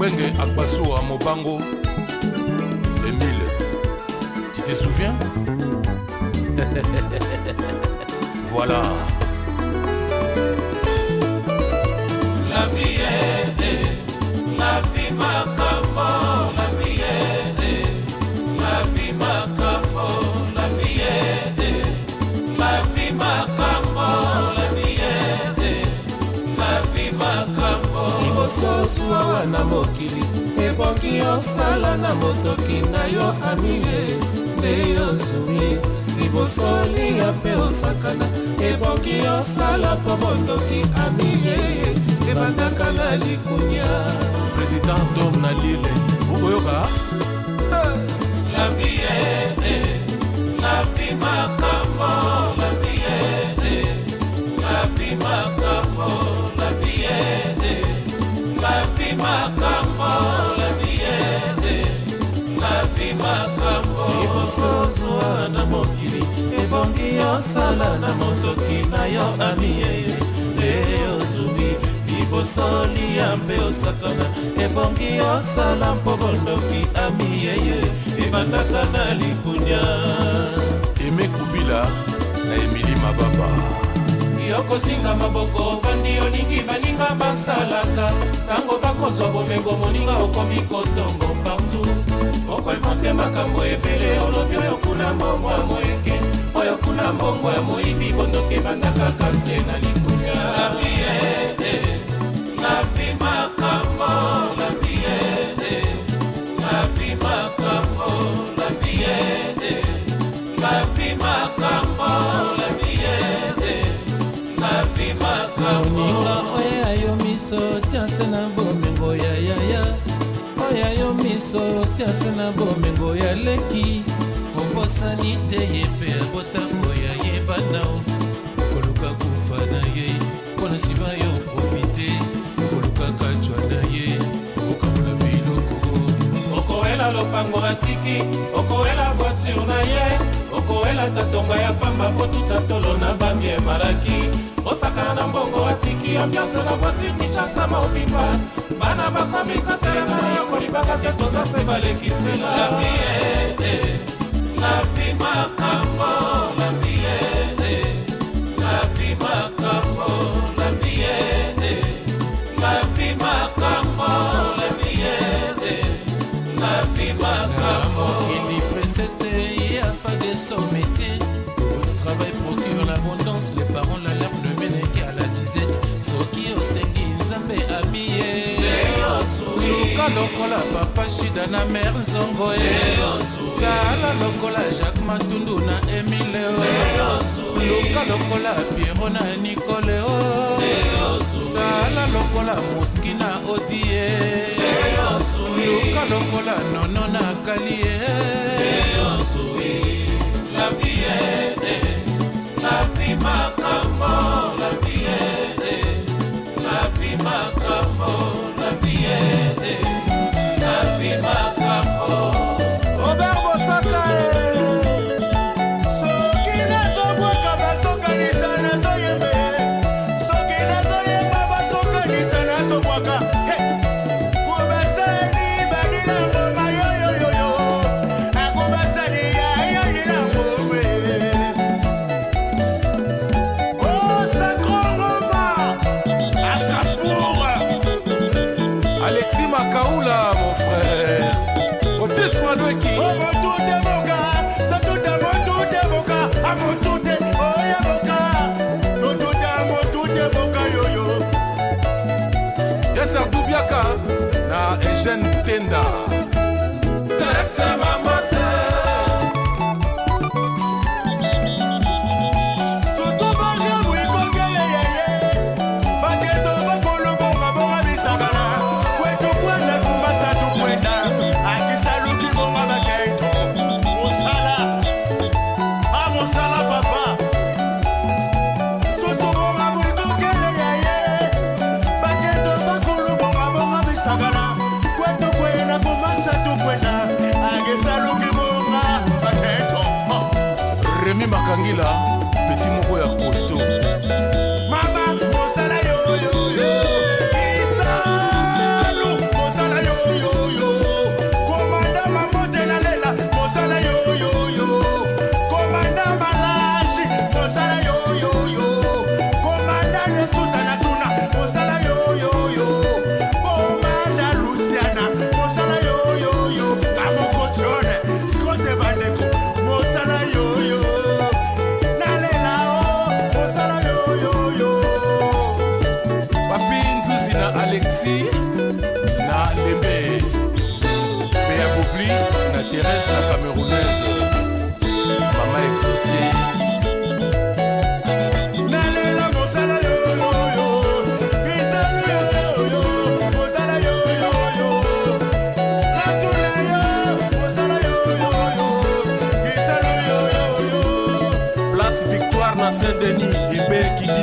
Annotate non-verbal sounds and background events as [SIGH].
Mbenge Akbasso à Mobango. Emile, tu te souviens [LAUGHS] Voilà. ozwa na mokili eboki osala na motoki na yo amie nde yozwi libosolia mpe osakana eboki osala mpo mondoki amie ebandaka na likunya président dom na lile okoyoka la vie la vie makambo la vie la vie makambo ebongi yosala na motoki na yo anie nde ozumi libosoli ya mbe osakana ebongi yosala mpo bondoki amiyeye ebandaka na libunia emekubila na emili mababa yokosinga maboko ofandi olingi baninga basalaka ntango bakozwa bomengo moninga okomi kotongo partout okoinvante makambo ebele olobi oyo kuna mbongo ya moyeke oyo kuna mbongo ya moyibi bondoki ebandaka kase na likuta biso tiase na bomengo ya leki obosani te ye mpe ya botango ya yebana koluka kufa na ye mpona nsima yo profite koluka kacwa na ye okabola biloko okowela lopango atiki okowela voiture na ye koelaka tonga ya pamba po tuta tolo na bami emalaki osakala na mbongo atiki yo nyonso na voitire kinshasama obipa bana bakomi kotelema yo kolibaka te toza se baleki nzela la vie eh, eh. makambo les au métier. Le travail procure l'abondance, les parents l'alerte le ménèque à la disette. soki osengi nzambe amiye luka lokola papa shida na mare nzongo ye sala lokola jacques matundu na emile luka lokola piero na nikole sala lokola moski na odie luka lokola nono na kalie makambo אלכסימה קאולה like